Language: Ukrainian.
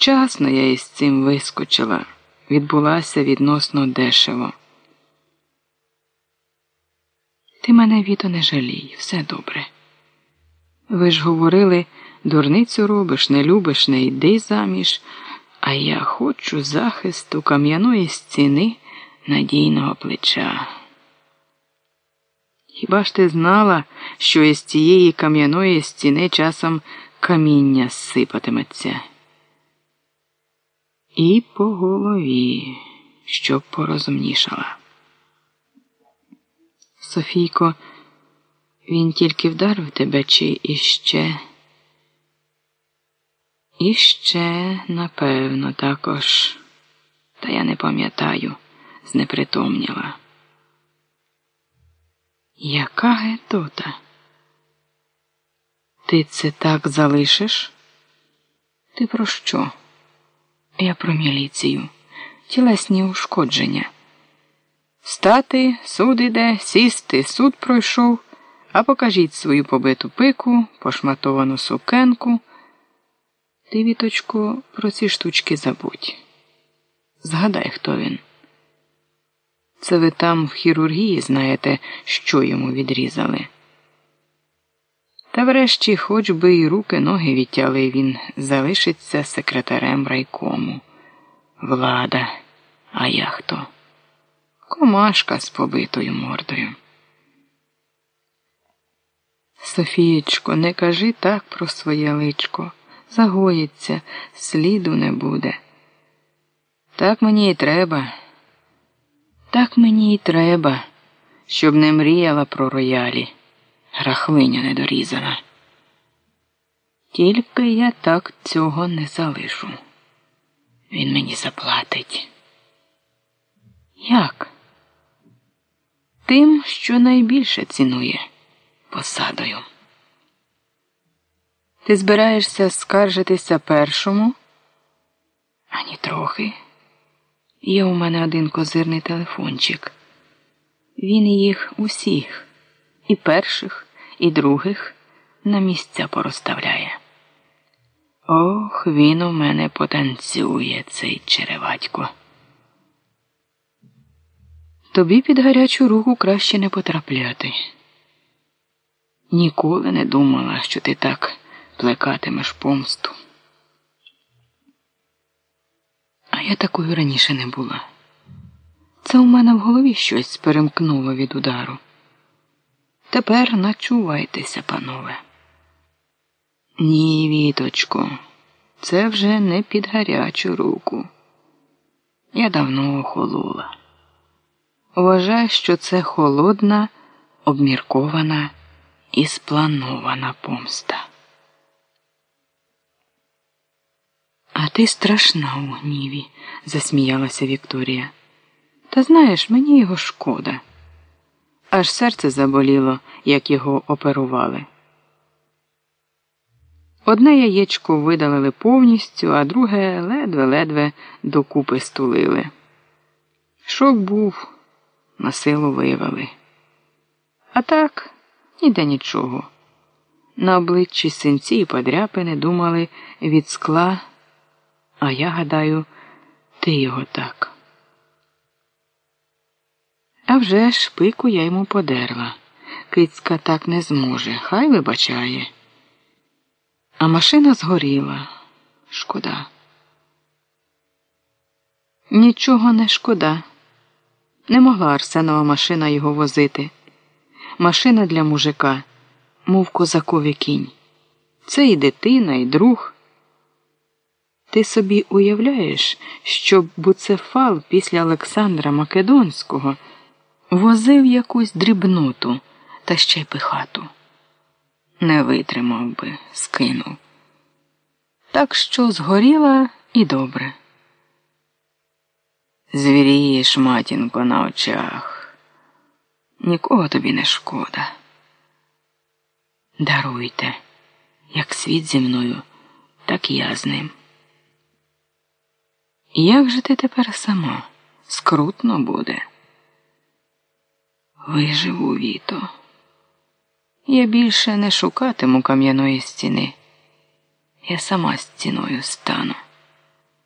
Вчасно я із цим вискочила, відбулася відносно дешево. Ти мене Віто, не жалій, все добре. Ви ж говорили, дурницю робиш, не любиш, не йди заміж, а я хочу захисту кам'яної стіни надійного плеча. Хіба ж ти знала, що із цієї кам'яної стіни часом каміння сипатиметься? І по голові, щоб порозумнішала. Софійко, він тільки вдарив тебе чи іще? Іще, напевно, також, та я не пам'ятаю, знепритомніла. Яка гетота? Ти це так залишиш? Ти про що? Я про міліцію, тілесні ушкодження. Стати, суд іде, сісти, суд пройшов, а покажіть свою побиту пику, пошматовану сукенку. Ти, віточку, про ці штучки забудь. Згадай, хто він. Це ви там в хірургії знаєте, що йому відрізали. Та врешті, хоч би і руки, ноги відтяли, він залишиться секретарем райкому. Влада, а я хто? Комашка з побитою мордою. Софієчко, не кажи так про своє личко. Загоїться, сліду не буде. Так мені й треба. Так мені й треба, щоб не мріяла про роялі, рахвиня недорізана. Тільки я так цього не залишу. Він мені заплатить. Як? Тим, що найбільше цінує посадою. Ти збираєшся скаржитися першому? Ані трохи. Є у мене один козирний телефончик. Він їх усіх, і перших, і других, на місця порозставляє. Ох, він у мене потанцює, цей череватько. Тобі під гарячу руку краще не потрапляти. Ніколи не думала, що ти так плекатимеш помсту. А я такою раніше не була. Це у мене в голові щось перемкнуло від удару. Тепер начувайтеся, панове. Ні, віточко, це вже не під гарячу руку. Я давно охолола. Вважаю, що це холодна, обміркована і спланована помста. А ти страшна у гніві, засміялася Вікторія. Та знаєш, мені його шкода. Аж серце заболіло, як його оперували. Одне яєчко видалили повністю, а друге ледве-ледве докупи стулили. Шок був, на силу вивели. А так, ніде нічого. На обличчі синці і подряпини думали від скла. А я гадаю, ти його так. А вже ж пику я йому подерла. Кицька так не зможе, хай вибачає. А машина згоріла. Шкода. Нічого не шкода. Не могла Арсенова машина його возити. Машина для мужика, мов козакові кінь. Це і дитина, і друг. Ти собі уявляєш, що Буцефал після Олександра Македонського возив якусь дрібноту та ще й пихату? Не витримав би, скинув. Так що згоріла і добре. Звірієш, матінко, на очах. Нікого тобі не шкода. Даруйте, як світ зі мною, так і я з ним. Як же ти тепер сама? Скрутно буде. Виживу віто. Я більше не шукатиму кам'яної стіни. Я сама стіною стану.